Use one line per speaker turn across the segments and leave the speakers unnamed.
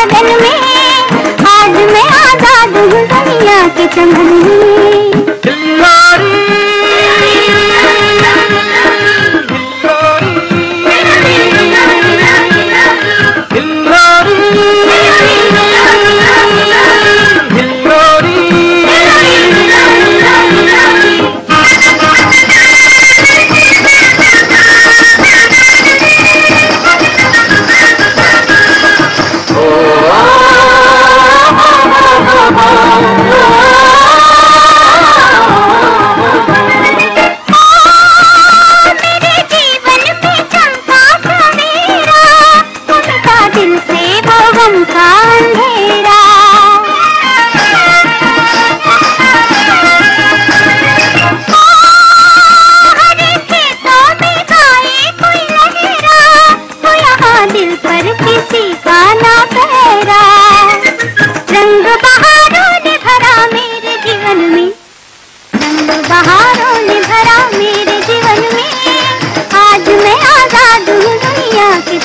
बदन में आज मैं आज़ाद हूँ दुनिया के चमन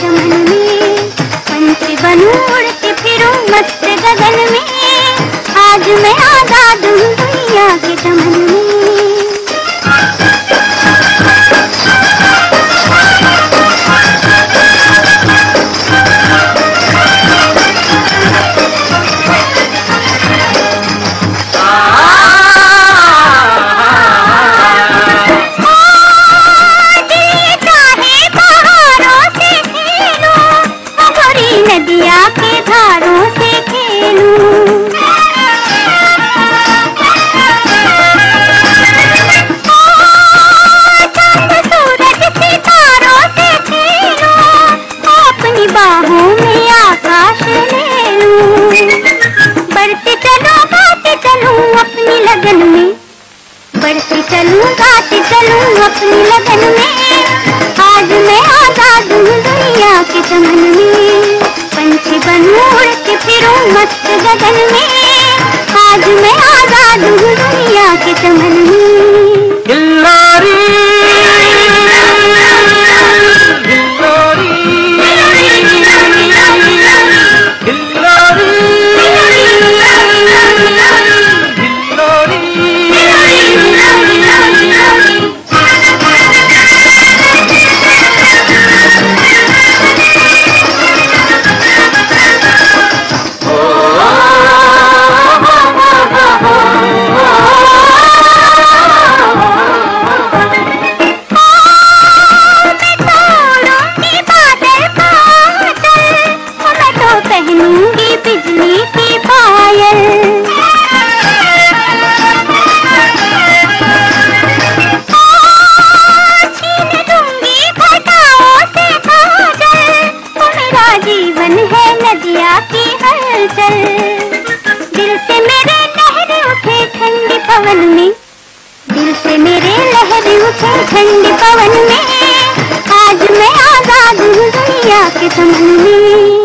चमन में पंच बनू उड़ते मस्त गगन में आज मैं आज़ाद हूँ दुनिया के चमन में। में पंछी बन उड़ मस्त गगन में। आज मैं आज़ाद हूँ दुनिया के चमन में। पहनूँगी बिजली की पायल। जीवन है नदिया की हलचल। दिल से मेरे लहर उठे ठंड पवन में। दिल से मेरे लहर उठे ठंड पवन में। आज मैं आज़ाद हूँ दुनिया के समझ में।